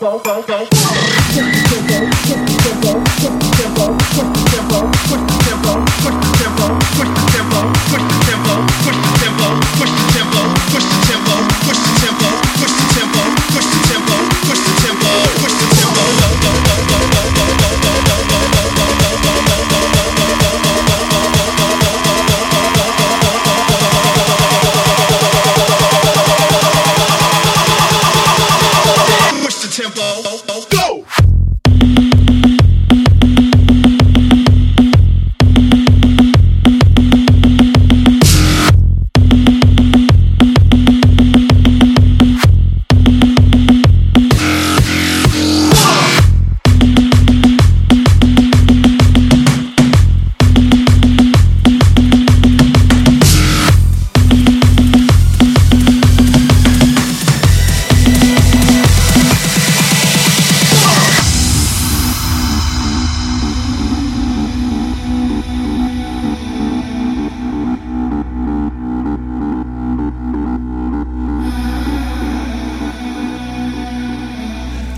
go, go, go, go. go.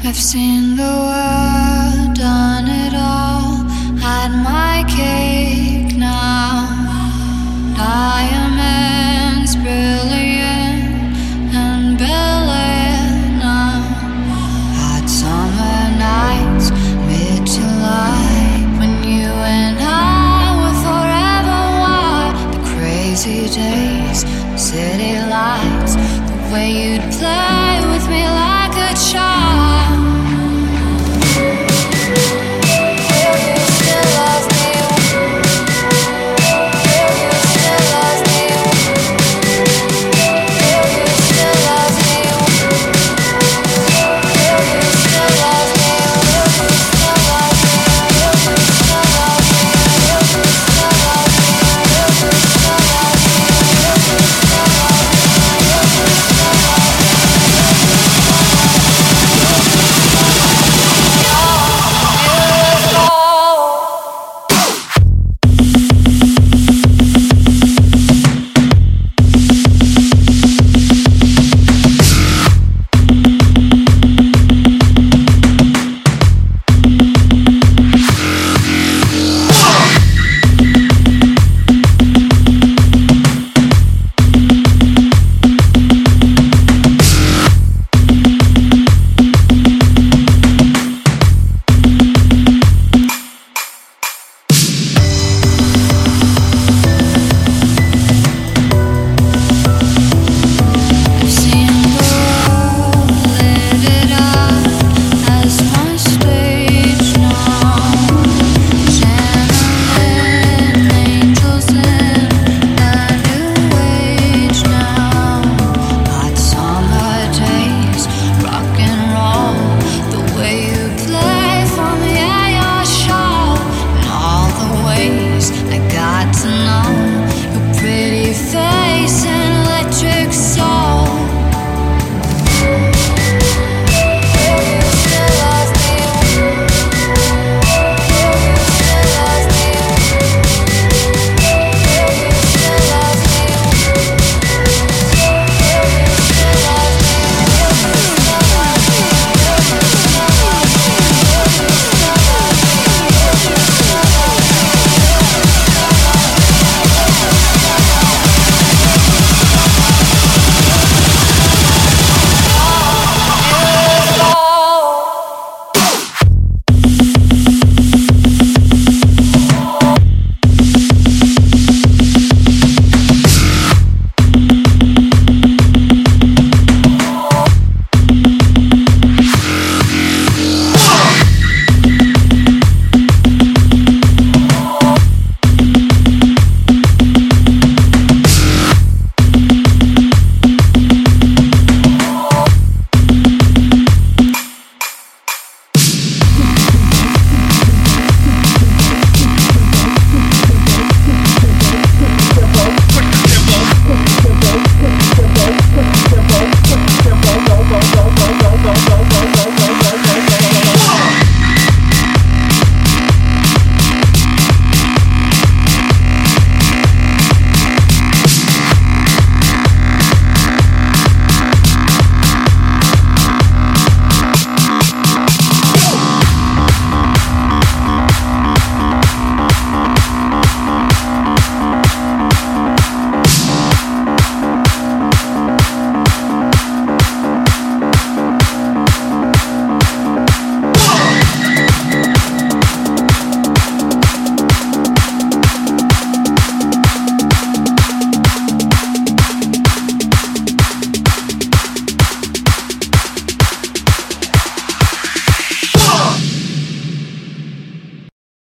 I've seen the world, done it all, had my cake now. Diamonds brilliant and brilliant now. Hot summer nights, mid July, when you and I were forever wild. The crazy days, city lights, the way you'd play.